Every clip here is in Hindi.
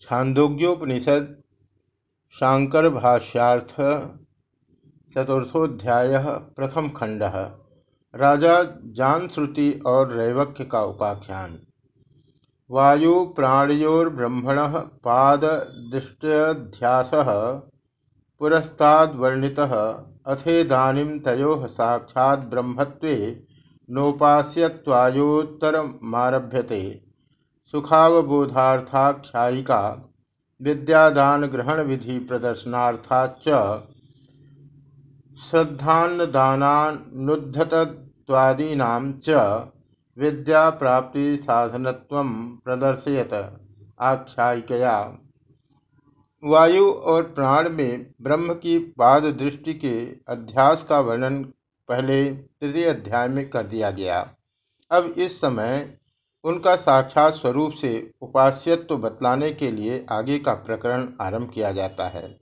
छांदोग्योपनिषद शांकर भाष्यार्थ चतुर्थोध्याय, प्रथम खंड, राजा जानश्रुति और रैवक्य का उपाख्यान। वायु प्राणयोर्ब्रह्मण पाददृष्ट्यध्यास, पुरस्ताद्वर्णितः, अथेदानीं तयोः साक्षात् ब्रह्मत्वे नोपास्यत्वायोत्तरमारभ्यते। सुखावबोधार्थाख्यायिका विद्यादान ग्रहण विधि प्रदर्शनार्थाच श्रद्धान्नदानानुद्धतत्वादीनां च विद्या प्राप्ति साधनत्वं प्रदर्शयत आख्यायिकया। वायु और प्राण में ब्रह्म की पाद दृष्टि के अध्यास का वर्णन पहले तृतीय अध्याय में कर दिया गया। अब इस समय उनका साक्षात स्वरूप से उपास्यत्व बतलाने के लिए आगे का प्रकरण आरंभ किया जाता है।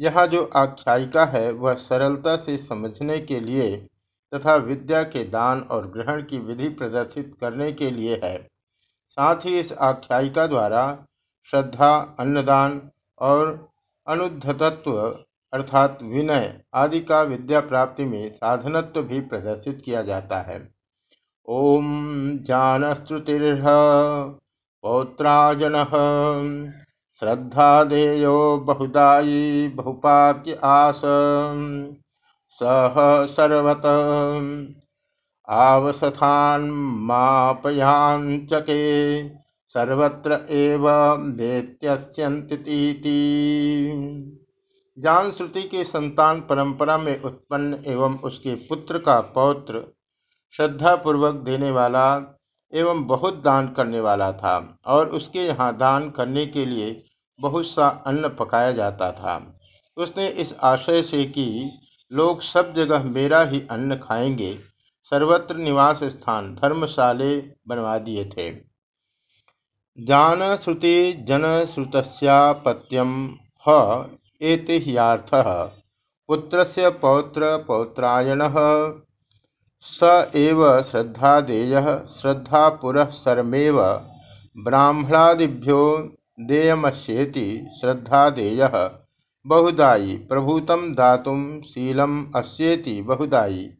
यहाँ जो आख्यायिका है, वह सरलता से समझने के लिए तथा विद्या के दान और ग्रहण की विधि प्रदर्शित करने के लिए है। साथ ही इस आख्यायिका द्वारा श्रद्धा, अन्नदान और अनुद्धतत्व अर्थात विनय आदि का विद्या प्राप्ति में साधनत्व भी प्रदर्शित किया जाता है। ॐ जानस्तुतिर्ह पौत्राजनः श्रद्धादेयो बहुदायी बहुपाप्य आस सह सर्वत आवसथान्मापयाञ्चके सर्वत्र एव वेत्यस्यन्तीति जान श्रुति की संतान परंपरा में उत्पन्न एवं उसके पुत्र का पौत्र श्रद्धा पूर्वक देने वाला एवं बहुत दान करने वाला था और उसके यहाँ दान करने के लिए बहुत सा अन्न पकाया जाता था। उसने इस आशय से कि लोग सब जगह मेरा ही अन्न खाएँगे, सर्वत्र निवास स्थान धर्मशाले बनवा दिए थे। जान श्रुति जन श्रुतस्यापत्यम पुत्र से पौत्र पौत्रायण। स एव श्रद्धादेय श्रद्धापुरःसरमेव ब्राह्मणादिभ्यो देयमस्येति श्रद्धादेय। बहुदायी प्रभूतं दातुं शीलम् अस्येति बहुदायी।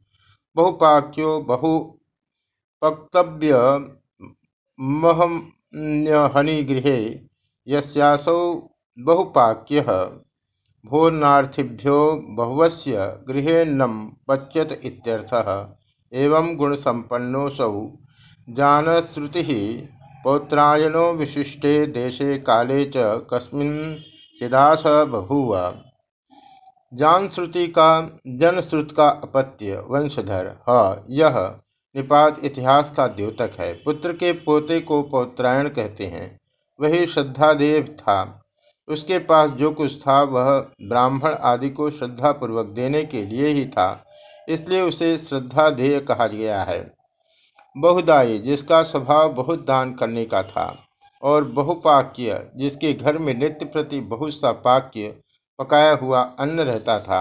बहुपाक्यो बहुपक्तव्यमहन्यहनिगृहे यस्यासौ बहुपाक्यः। भोजनार्थिभ्यो बहुवस्य गृहेन्नं पच्यत इत्यर्थः। एवं गुण गुणसम्पन्नोऽसौ जानश्रुतिः पौत्रायणो विशिष्टे देशे काले च कस्मिंश्चिदास बभूव। जानश्रुति का जनश्रुत का अपत्य वंशधर। ह, यह निपात इतिहास का द्योतक है। पुत्र के पोते को पौत्रायण कहते हैं। वही श्रद्धादेव था। उसके पास जो कुछ था, वह ब्राह्मण आदि को श्रद्धापूर्वक देने के लिए ही था। इसलिए उसे श्रद्धाधेय कहा गया है। बहुदायी जिसका स्वभाव बहुत दान करने का था और बहुपाक्य, जिसके घर में नित्य प्रति बहुत सा पाक्य पकाया हुआ अन्न रहता था,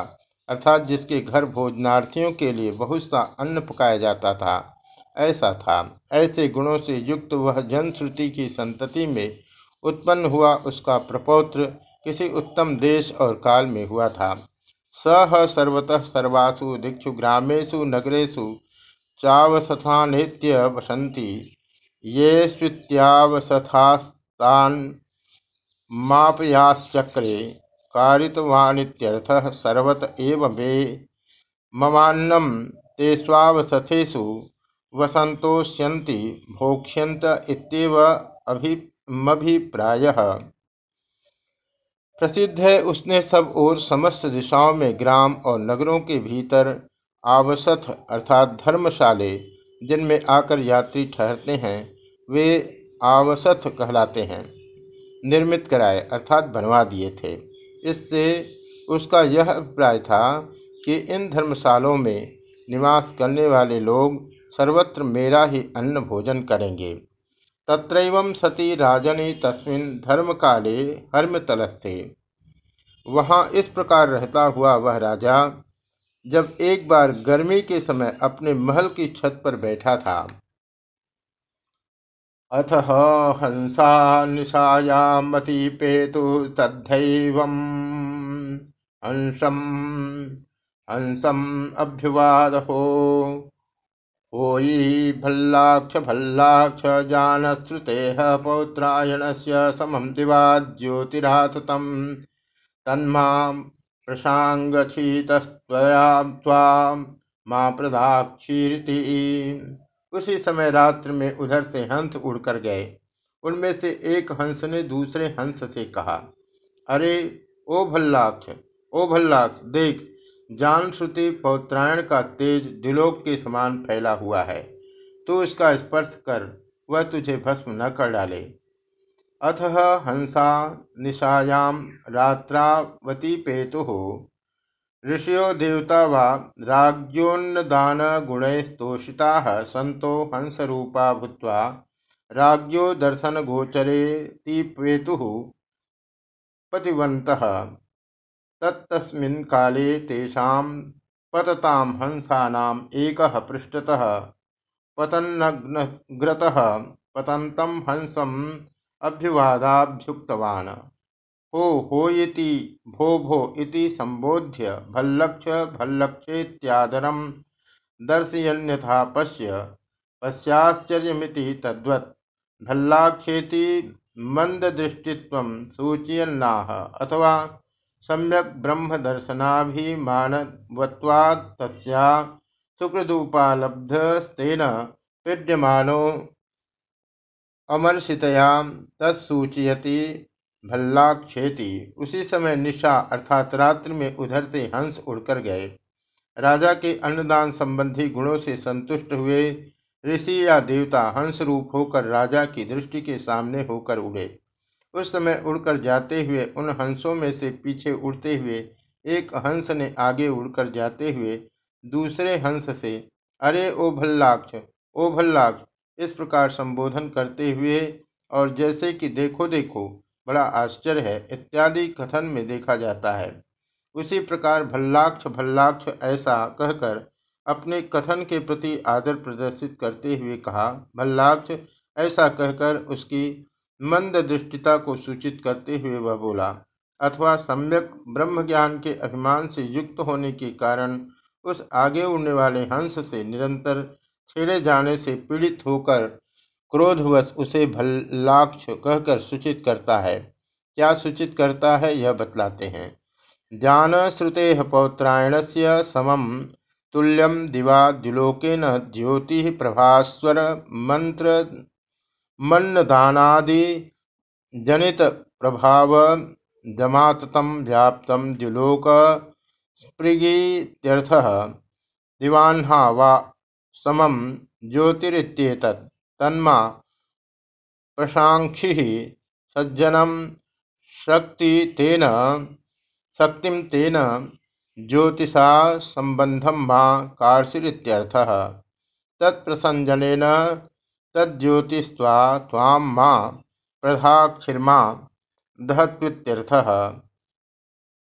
अर्थात जिसके घर भोजनार्थियों के लिए बहुत सा अन्न पकाया जाता था, ऐसा था। ऐसे गुणों से युक्त वह जनश्रुति की संतति में उत्पन्न हुआ उसका प्रपौत्र किसी उत्तम देश और काल में हुआ था। सह सर्वतः सर्वासु दिक्षु ग्रामेषु नगरेषु वसन्ति। ये स्वित्यावसथास्तान् मापयाश्चक्रे कारितवानित्यर्थः सर्वत एव मे। ममान्नं ते स्वावसथेषु वसन्तोष्यन्ति, भोक्ष्यन्त इत्येव अभिमभिप्रायः प्रसिद्ध है उसने सब और समस्त दिशाओं में ग्राम और नगरों के भीतर आवसथ अर्थात धर्मशाले, जिनमें आकर यात्री ठहरते हैं, वे आवसथ कहलाते हैं। निर्मित कराए, अर्थात बनवा दिए थे। इससे उसका यह अभिप्राय था कि इन धर्मशालों में निवास करने वाले लोग सर्वत्र मेरा ही अन्न भोजन करेंगे। तत्रैवं सती राजनी तस्मिन् धर्मकाले हर्मतलस्थे। वहाँ इस प्रकार रहता हुआ वह राजा, जब एक बार गर्मी के समय अपने महल की छत पर बैठा था। अथ हंसा निशायामतिपेतु तद्धैवम्। हंसम, हंसम् अभ्युवादहो। होयि भल्लाक्ष भल्लाक्ष जानश्रुतेः पौत्रायणस्य समं दिवा ज्योतिराततम्। तन्मां प्रशाङ्गच्छितस्त्वया त्वां माँ प्रदाक्षीरिति। उसी समय रात्र में उधर से हंस उड़कर गए। उनमें से एक हंस ने दूसरे हंस से कहा, अरे, ओ भल्लाक्ष ओ भल्लाक्ष, देख जान श्रुति पौत्रायण का तेज दिलोक के समान फैला हुआ है। तू उसका स्पर्श कर, वह तुझे भस्म न कर डाले। अथ हंसा निशायां रात्रावती पेतु। ऋषियो देवता वा राज्ञोन्नदानगुणैस्तोषिताः सन्तो हंसरूपा भूत्वा राज्ञो दर्शनगोचरे तीपेतुः पतिवन्तः। तत्तस्मिन् काले तेषां पततां हंसानाम् एकः पृष्ठतः पतन्नग्रतः पतन्तं हंसम् अभ्युवादाभ्युक्तवान् हो होयिति भो भो इति सम्बोध्य भल्लक्ष, भल्लक्षेत्यादरं दर्शयन्यथा पश्य, पश्याश्चर्यमिति तद्वत्, भल्लाक्षेति मन्ददृष्टित्वं सूचयन्नाह अथवा सम्यक् तस्या सुकृदुपालब्धस्तेन पीड्यमानो अमर्षितया तत्सूचयति भल्लाक्षेति। उसी समय निशा अर्थात रात्रि में उधर से हंस उड़कर गए। राजा के अन्नदान संबंधी गुणों से संतुष्ट हुए ऋषि या देवता हंस रूप होकर राजा की दृष्टि के सामने होकर उड़े। उस समय उड़कर जाते हुए, उन हंसों में से पीछे उड़ते हुए, एक हंस ने आगे उड़कर जाते हुए दूसरे हंस से, अरे, ओ भल्लाक्ष ओ भल्लाक्ष! इस प्रकार संबोधन करते हुए, और जैसे कि देखो देखो, बड़ा आश्चर्य है, इत्यादि कथन में देखा जाता है। उसी प्रकार भल्लाक्ष भल्लाक्ष ऐसा कहकर अपने कथन के प्रति आदर प्रदर्शित करते हुए कहा, भल्लाक्ष, ऐसा कहकर उसकी मंद दृष्टिता को सूचित करते हुए वह बोला, अथवा सम्यक ब्रह्म ज्ञान के अभिमान से युक्त होने के कारण उस आगे उड़ने वाले हंस से निरंतर छेड़े जाने से पीड़ित होकर क्रोधवश उसे भल्लाक्ष कहकर सूचित करता है। क्या सूचित करता है, यह बतलाते हैं। जान श्रुते पौत्रायण से समम तुल्यम दिवा द्युलोकेन ज्योति प्रभास्वर मंत्र मन्नदानादि जनित प्रभाव जमाततम व्याप्तम द्युलोक स्पृगीत्यर्थः। दिवान्हा वा समम ज्योतिरित्येतत्। तन्मा प्रशांक्षिः सज्जनम शक्ति तेन शक्तिम तेन ज्योतिषा संबंधम मा कार्षिरित्यर्थः तत्प्रसंजनेन तज्ज्योतिस्त्वा त्वां माँ प्रधाक्षिर्मा दहत्वित्यर्थः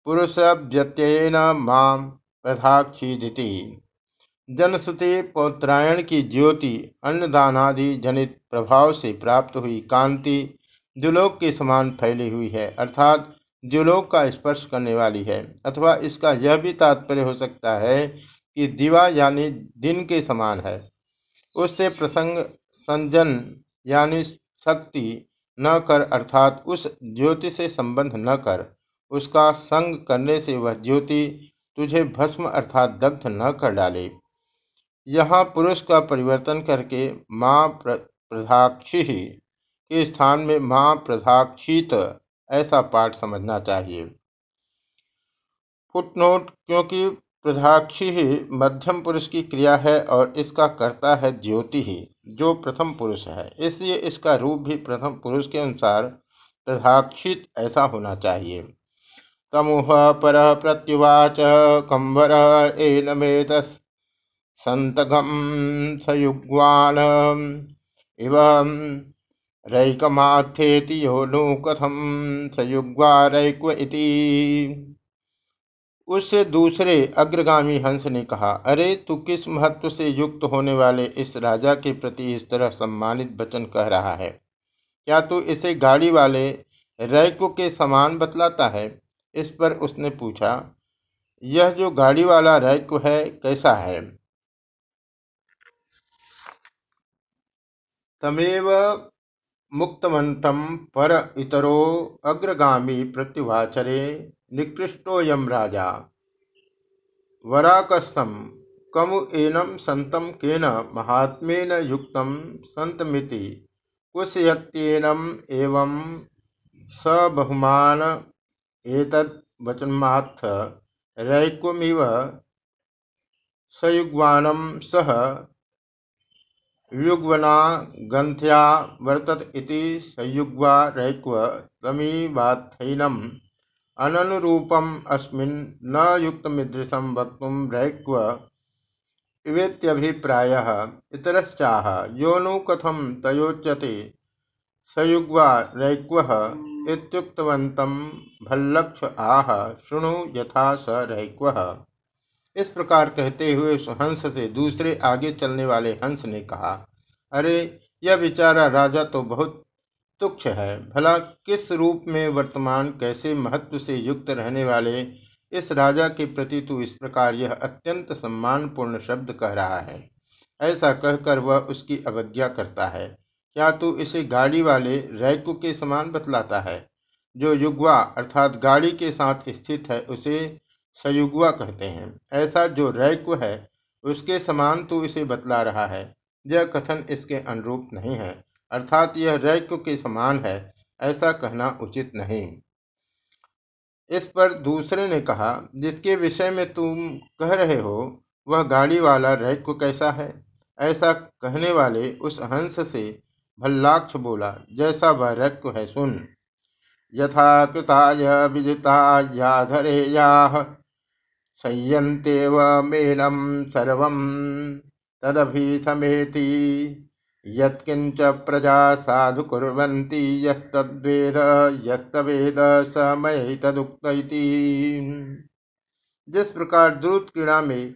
पुरुषव्यत्ययेन माँ प्रधाक्षीदिति। जनश्रुति पौत्रायण की ज्योति अन्नदानादि जनित प्रभाव से प्राप्त हुई कांति द्युलोक के समान फैली हुई है, अर्थात द्युलोक का स्पर्श करने वाली है, अथवा इसका यह भी तात्पर्य हो सकता है कि दिवा यानी दिन के समान है। उससे प्रसंग संजन यानी शक्ति न कर अर्थात उस ज्योति से संबंध न कर। उसका संग करने से वह ज्योति तुझे भस्म अर्थात दग्ध न कर डाले। यहाँ पुरुष का परिवर्तन करके माँ प्रधाक्षी के स्थान में माँ प्रधाक्षित ऐसा पाठ समझना चाहिए। फुटनोट, क्योंकि प्रधाक्षी ही मध्यम पुरुष की क्रिया है और इसका कर्ता है ज्योति ही, जो प्रथम पुरुष है। इसलिए इसका रूप भी प्रथम पुरुष के अनुसार प्रधाक्षित ऐसा होना चाहिए। समूह पर प्रत्युवाच कंबर एनमेत संतगम सयुग्वान। इव रैकमाथेति यो नु कथम सयुग्वा रैक्व इति। उससे दूसरे अग्रगामी हंस ने कहा, अरे, तू किस महत्व से युक्त होने वाले इस राजा के प्रति इस तरह सम्मानित वचन कह रहा है? क्या तू इसे गाड़ी वाले रैको के समान बतलाता है? इस पर उसने पूछा, यह जो गाड़ी वाला रैको है, कैसा है? तमेव मुक्तवन्तं पर इतरो अग्रगामी प्रत्युवाचरे निकृष्टोऽयं राजा। वराकस्थं कमु एनं सन्तं केन महात्मेन युक्तं सन्तमिति कुशयत्येनम् एवं स बहुमान एतद्वचनमात्थ रैक्वमिव सयुग्वानं सह युग्वना गन्थ्या वर्तत इति संयुग्वा रैक्व तमीवाथैनम् अननुरूपम् अस्मिन् न युक्तमीदृशं वक्तुं रैक्व इवेत्यभिप्रायः इतरश्चाह यो नु कथं तयोच्यते, सयुग्वा रैक्वः इत्युक्तवन्तं भल्लक्ष आह, शृणु यथा स रैक्वः। इस प्रकार कहते हुए हंस से दूसरे आगे चलने वाले हंस ने कहा, अरे, यह बेचारा राजा तो बहुत तुक्ष है। भला किस रूप में वर्तमान कैसे महत्व से युक्त रहने वाले इस राजा के प्रति तू इस प्रकार यह अत्यंत सम्मानपूर्ण शब्द कह रहा है? ऐसा कहकर वह उसकी अवज्ञा करता है। क्या तू इसे गाड़ी वाले रैकु के समान बतलाता है? जो युगवा अर्थात गाड़ी के साथ स्थित है, उसे सयुगवा कहते हैं। ऐसा जो रैक्व है, उसके समान तू इसे बतला रहा है। यह कथन इसके अनुरूप नहीं है। अर्थात यह रैक्व के समान है, ऐसा कहना उचित नहीं। इस पर दूसरे ने कहा, जिसके विषय में तुम कह रहे हो, वह गाड़ी वाला रैक्व कैसा है? ऐसा कहने वाले उस हंस से भल्लाक्ष बोला, जैसा वह रैक्व है, सुन। यथा कृताय विजिता या धरेयाह संयन्तेव सर्व सर्वं तदभिसमेति। यत्किञ्च प्रजा साधु कुर्वन्ति यस्तद्वेद, यस्तवेद स मयि तदुक्त जिस प्रकार द्रुत क्रीड़ा में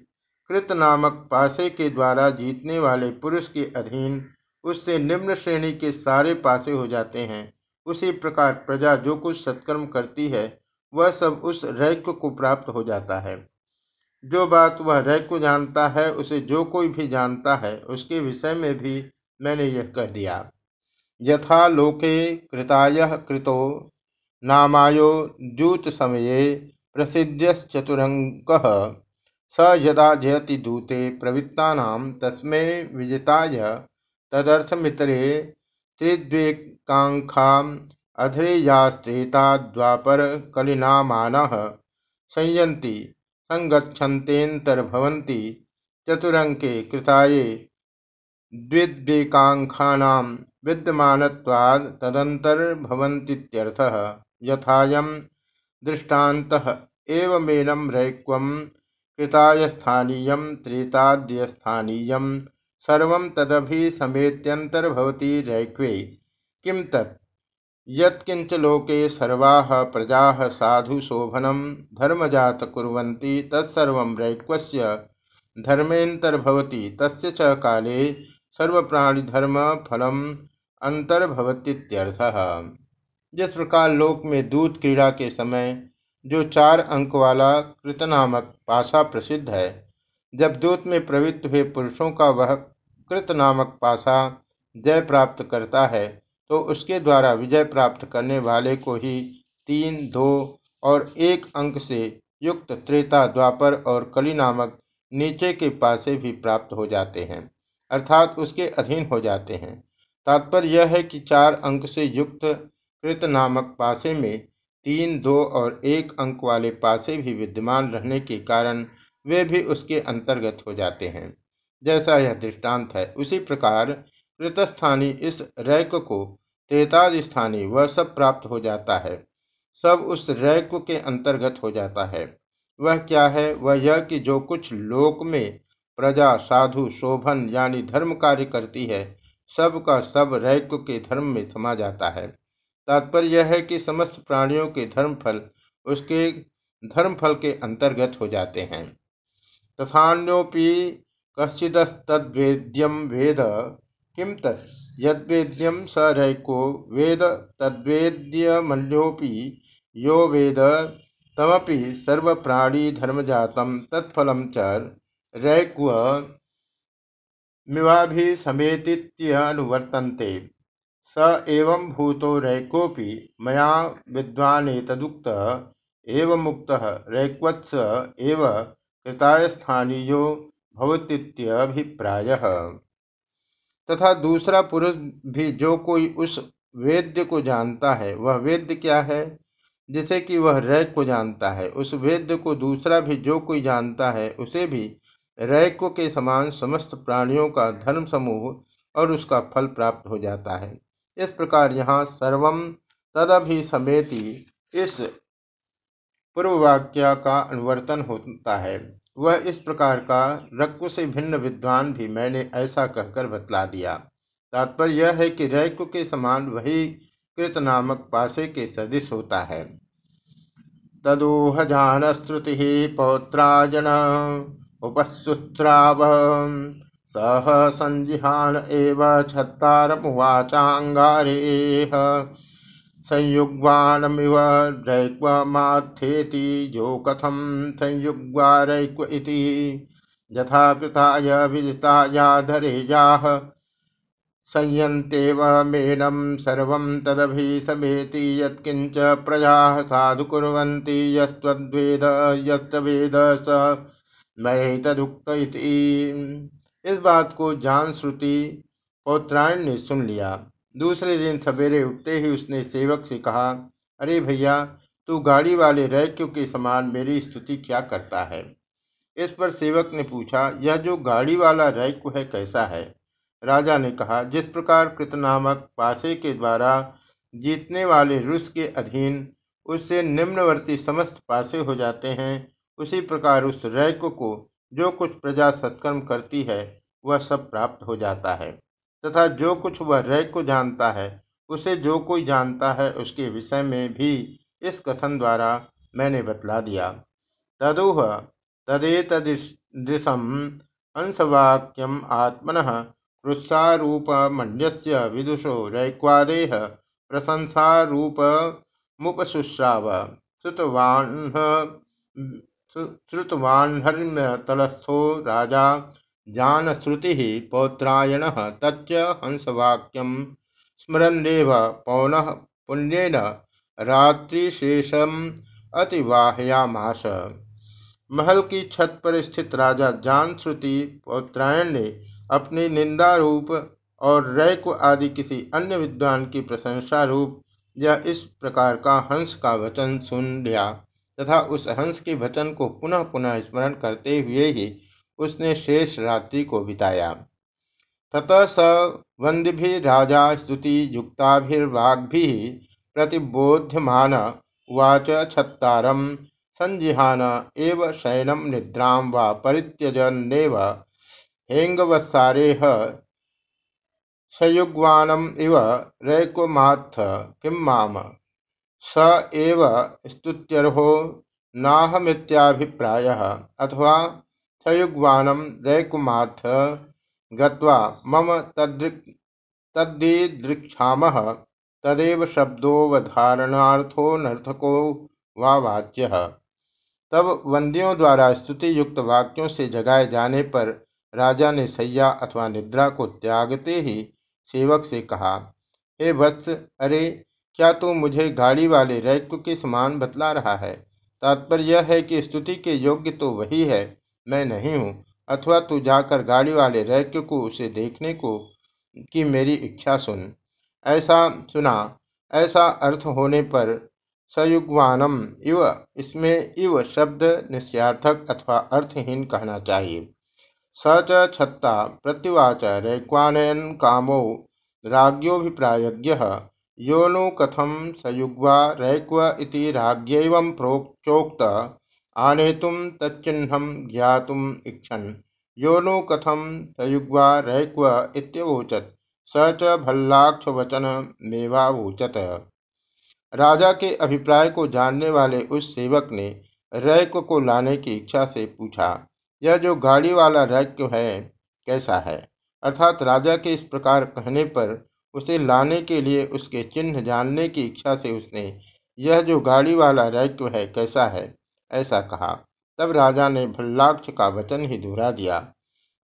कृत नामक पासे के द्वारा जीतने वाले पुरुष के अधीन उससे निम्न श्रेणी के सारे पासे हो जाते हैं, उसी प्रकार प्रजा जो कुछ सत्कर्म करती है, वह सब उस रैक्य को प्राप्त हो जाता है। जो बात वह रय को जानता है, उसे जो कोई भी जानता है, उसके विषय में भी मैंने यह कह दिया। यथा लोके कृताय कृतो, नामायो द्यूत समये प्रसिद्ध्यश्चतुरंक स यदा जयति दूते प्रवृत्ता तस्मै विजिताय, तदर्थमितरे त्रिद्वेकांखा अधेयास्त्रेता द्वापर कलिनामानः संयन्ति संगच्छन्तेऽन्तर्भवन्ति चतुरङ्के कृताये द्विद्वेकाङ्क्षाणां विद्यमानत्वात् तदन्तर्भवन्तीत्यर्थः यथायं दृष्टान्तः एवमेनं रैक्वं कृतायस्थानीयं त्रेताद्यस्थानीयं सर्वं तदभिसमेत्यन्तर्भवति रैक्वे। किं तत्? यत्किंच लोके सर्वाः प्रजाः साधु शोभनं धर्मजात कुर्वन्ति तत्सर्वं रैक्वस्य धर्मेऽन्तर्भवति तस्य काले सर्वप्राणिधर्मफलम् अंतर्भवतीत्यर्थः। जिस प्रकार लोक में दूत क्रीड़ा के समय जो चार अंक वाला कृत नामक पासा प्रसिद्ध है, जब दूत में प्रवृत्त हुए पुरुषों का वह कृत नामक पासा जय प्राप्त करता है तो उसके द्वारा विजय प्राप्त करने वाले को ही तीन, दो और एक अंक से युक्त त्रेता द्वापर और कली नामक नीचे के पासे भी प्राप्त हो जाते हैं। अर्थात उसके अधीन हो जाते हैं। तात्पर्य यह है कि चार अंक से युक्त कृत नामक पासे में तीन, दो और एक अंक वाले पासे भी विद्यमान रहने के कारण वे भी उसके अंतर्गत हो जाते हैं। जैसा यह दृष्टांत है, उसी प्रकार कृतस्थानी इस रैक को त्रेताद स्थानीय वह सब प्राप्त हो जाता है। सब उस रैक के अंतर्गत हो जाता है। वह क्या है? वह यह कि जो कुछ लोक में प्रजा, साधु, शोभन यानी धर्म कार्य करती है। सब का सब रैक्व के धर्म में समा जाता है। तात्पर्य यह है कि समस्त प्राणियों के धर्म फल उसके धर्मफल के अंतर्गत हो जाते हैं। तथान्योपि कश्चिदस्तद्वेद्यम वेद किम तत् यद्वेद्यम स रैको वेद तद्वेद्यमल्योपि यो वेद, तमपि सर्वप्राणी धर्मजातम तत्फलम च रैक्व मिवाभिसमेतीत्यनुवर्तन्ते। स एवं भूतो रैकोऽपि मया विद्वानेतदुक्त एव मुक्त रैक्वत्स एव कृतायस्थानीयो भवतीत्यभिप्राय तथा दूसरा पुरुष भी जो कोई उस वेद्य को जानता है, वह वेद्य क्या है? जिसे कि वह रैक को जानता है, उस वेद्य को दूसरा भी जो कोई जानता है, उसे भी रैक्व के समान समस्त प्राणियों का धर्म समूह और उसका फल प्राप्त हो जाता है। इस प्रकार यहाँ सर्वम तदभि समेति इस पूर्ववाक्य का अनुवर्तन होता है। वह इस प्रकार का रक्व से भिन्न विद्वान भी मैंने ऐसा कहकर बतला दिया। तात्पर्य यह है कि रैक्व के समान वही कृत नामक पासे के सदिश होता है। तदोह जान श्रुति पौत्राजन। उपस्ुस्राव सह संजिहान एव छत्तारमुवाचाङ्गारेह। संयुग्वानमिव रैक्वमाथेति जो कथम संयुग्वा रैक्व इति। यथा कृताय विदितायाधरेयाः संयन्तेव मेनं सर्वं तदभि समेति यत्किञ्च प्रजाः साधु कुर्वन्ति यस्त्वद्वेद यत्तवेद स मैं तदुक्त इस बात को जान श्रुति पौत्रायण ने सुन लिया। दूसरे दिन सवेरे उठते ही उसने सेवक से कहा, अरे भैया, तू गाड़ी वाले रैक्य के समान मेरी स्तुति क्या करता है? इस पर सेवक ने पूछा, यह जो गाड़ी वाला रैक्य है, कैसा है? राजा ने कहा, जिस प्रकार कृतनामक पासे के द्वारा जीतने वाले रुस के अधीन उससे निम्नवर्ती समस्त पासे हो जाते हैं उसी प्रकार उस रैक को जो कुछ प्रजा सत्कर्म करती है, वह सब प्राप्त हो जाता है। तथा जो कुछ वह रैक को जानता है, उसे जो कोई जानता है, उसके विषय में भी इस कथन द्वारा मैंने बतला दिया। तदुह तदेतदृशम अंशवाक्यम आत्मन कृत्सारूपमन्यस्य विदुषो रैक्वादेह प्रशंसारूपमुपशुश्राव श्रुतवान्हर्म्यतलस्थो राजा जानश्रुतिः पौत्रायणः तच्च हंसवाक्यं स्मरन्नेव पौनः पुण्येन रात्रिशेषम् अतिवाहयामास। महल की छत पर स्थित राजा जान श्रुति पौत्रायण ने अपनी निंदा रूप और रैक आदि किसी अन्य विद्वान की प्रशंसा रूप यह इस प्रकार का हंस का वचन सुन लिया। तथा उस हंस के वचन को पुनः पुनः स्मरण करते हुए ही उसने शेष रात्रि को बिताया। ततः स वंदि राजा स्तुति युक्ताभिर्वाग्भि प्रतिबोध्यमान उवाच छत्तारम संजिहान एव शयनम निद्रा व परित्यजन्नेव हेंगवत्सारेह सयुग्वानम इव रैक्वमात्थ किं माम? स एव स्तुत्यर्हो नाहमित्याभिप्रायः। अथवा सयुग्वानं रैकुमाथ गत्वा मम तद्दीदृक्षामः तदेव शब्दोवधारणार्थो नर्थको वा वाच्यः। तब वंदियों द्वारा स्तुति युक्त वाक्यों से जगाए जाने पर राजा ने सैया अथवा निद्रा को त्यागते ही सेवक से कहा, हे वत्स, अरे क्या तू मुझे गाड़ी वाले रैक्य के समान बतला रहा है? तात्पर्य यह है कि स्तुति के योग्य तो वही है। मैं नहीं हूँ। अथवा तू जाकर गाड़ी वाले रैक्य को उसे देखने को की मेरी इच्छा सुन। ऐसा सुना। ऐसा अर्थ होने पर सयुग्वानम इव। इसमें इव शब्द निश्चयार्थक अथवा अर्थहीन कहना चाहिए। स च छत्ता प्रत्युवाच रैक्वानयन कामो राज्ञोभिप्रायज्ञ यो नु कथम सयुग्वा रैक्व इति राज्ञैवं प्रोक्चोक्त आनेतुं तच्चिह्नं ज्ञातुम् इच्छन्। यो नु कथम सयुग्वा रैक्व इत्यवोचत। स च भल्लाक्ष भल्लाक्षवचनमेवावोचत। राजा के अभिप्राय को जानने वाले उस सेवक ने रैक को लाने की इच्छा से पूछा, यह जो गाड़ी वाला रैक है, कैसा है? अर्थात राजा के इस प्रकार कहने पर उसे लाने के लिए उसके चिन्ह जानने की इच्छा से उसने, यह जो गाड़ी वाला रैक है, कैसा है? ऐसा कहा। तब राजा ने भल्लाक्ष का वचन ही दोहरा दिया।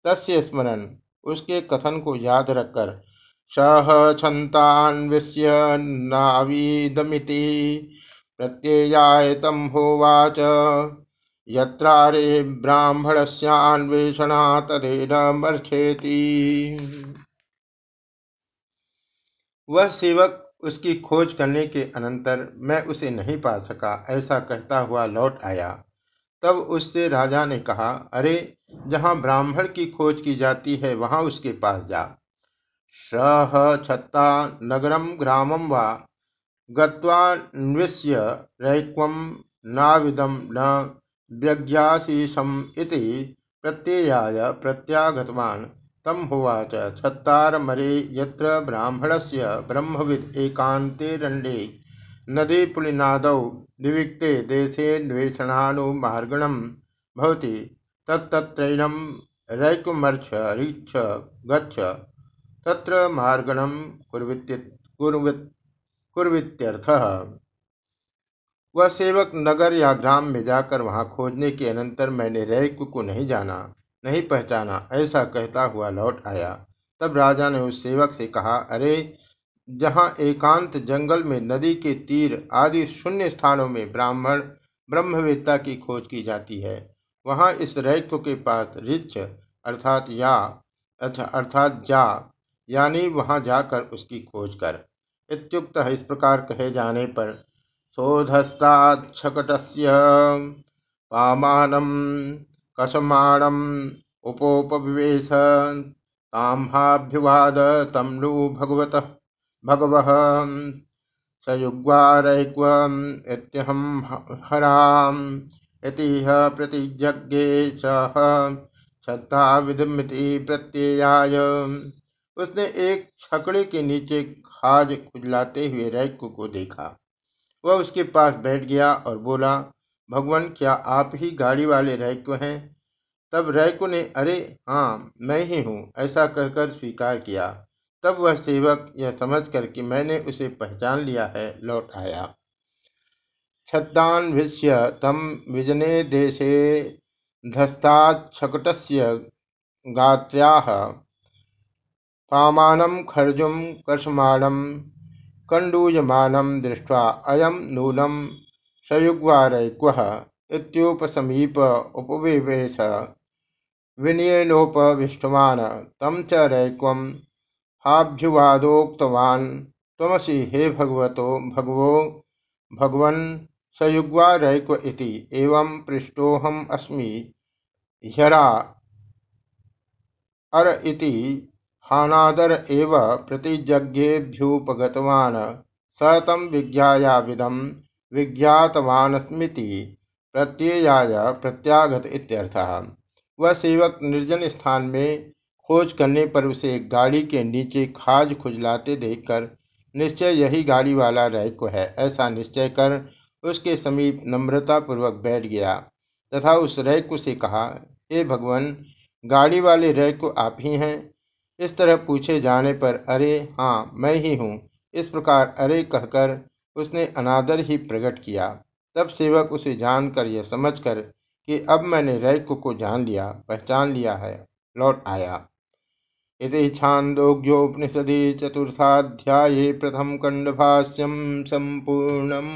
तस्य स्मरण उसके कथन को याद रखकर सह छन्तान्विष्य नावीदमिति प्रत्ययायतम होवाच। यत्रारे ब्राह्मणस्यान्वेषणा तदेन मर्छेति वह सेवक उसकी खोज करने के अनंतर मैं उसे नहीं पा सका, ऐसा कहता हुआ लौट आया। तब उससे राजा ने कहा, अरे, जहाँ ब्राह्मण की खोज की जाती है, वहाँ उसके पास जा। छत्ता नगरम ग्रामम वा गत्वान्विष्य रैक्वं नाविदं न व्यज्ञाशीषम् इति प्रत्ययाय प्रत्यागतवान्। तं होवाच छत्तारमरे यत्र ब्राह्मणस्य ब्रह्मविद् एकान्तेरण्ये नदीपुलिनादौ विविक्ते देशेऽन्वेषणानुमार्गणं भवति। तत्तत्रैनं रैक्यमर्छ रीक्ष गच्छ। तत्र मार्गणं कुर्वित् कुर्वित्यर्थ। वह सेवक नगर या ग्राम में जाकर वहाँ खोजने के अनंतर मैंने रैक को नहीं जाना। नहीं पहचाना, ऐसा कहता हुआ लौट आया। तब राजा ने उस सेवक से कहा, अरे, जहाँ एकांत जंगल में नदी के तीर आदि शून्य स्थानों में ब्राह्मण, ब्रह्मवेत्ता की खोज की जाती है, वहाँ इस रैक के पास रिच अर्थात या अच्छा अर्थात जा, यानी वहाँ जाकर उसकी खोज कर। इत्युक्त इस प्रकार कहे जाने पर शोधस्ताच्छकटस्य पामानं कसमाणम् उपोपविवेश। ताम्हाभ्युवाद तं नु भगवतः। भगवः सयुग्वारैक्वम् इत्यहं हराम्। इतिह प्रतिज्ञे सह छत्ता विधिमिति प्रत्ययाय उसने एक छकड़े के नीचे खाज खुजलाते हुए रैको को देखा। वह उसके पास बैठ गया और बोला भगवान, क्या आप ही गाड़ी वाले रैको हैं? तब रैको ने, अरे हाँ मैं ही हूँ, ऐसा कहकर स्वीकार किया। तब वह सेवक यह समझकर कि मैंने उसे पहचान लिया है, लौट आया। छद्दान्विष्य तम विजने देशे धस्ताच्छकटस्य गात्र्याः पामानं खर्जुं कर्षमाणं कण्डूयमानं दृष्ट्वा अयं नूनं सयुग्वारैक्वः इत्युपसमीप उपविवेश। विनयेनोपविष्टवान्। तं च रैक्वं हे भगवतो, भगवो, भगवन् इति। एवं पृष्टोऽहम् अस्मि। ह्यरा। अर इति। हानादर एव प्रतिजज्ञेभ्युपगतवान्। स तं विज्ञायाविदं विज्ञातवानस्मिति प्रत्ययाय प्रत्यागत इत्यर्थः। वह सेवक निर्जन स्थान में खोज करने पर उसे गाड़ी के नीचे खाज खुजलाते देखकर, निश्चय यही गाड़ी वाला रैको है। ऐसा निश्चय कर उसके समीप नम्रता पूर्वक बैठ गया तथा उस रैको से कहा, हे भगवान, गाड़ी वाले रैको आप ही हैं। इस तरह पूछे जाने पर, अरे हाँ मैं ही हूँ। इस प्रकार अरे कहकर उसने अनादर ही प्रकट किया। तब सेवक उसे जानकर यह समझकर कि अब मैंने रैक को जान लिया, पहचान लिया है, लौट आया। इति छांदोग्योपनिषदि चतुर्थाध्याय प्रथम खंडभाष्यम संपूर्णम।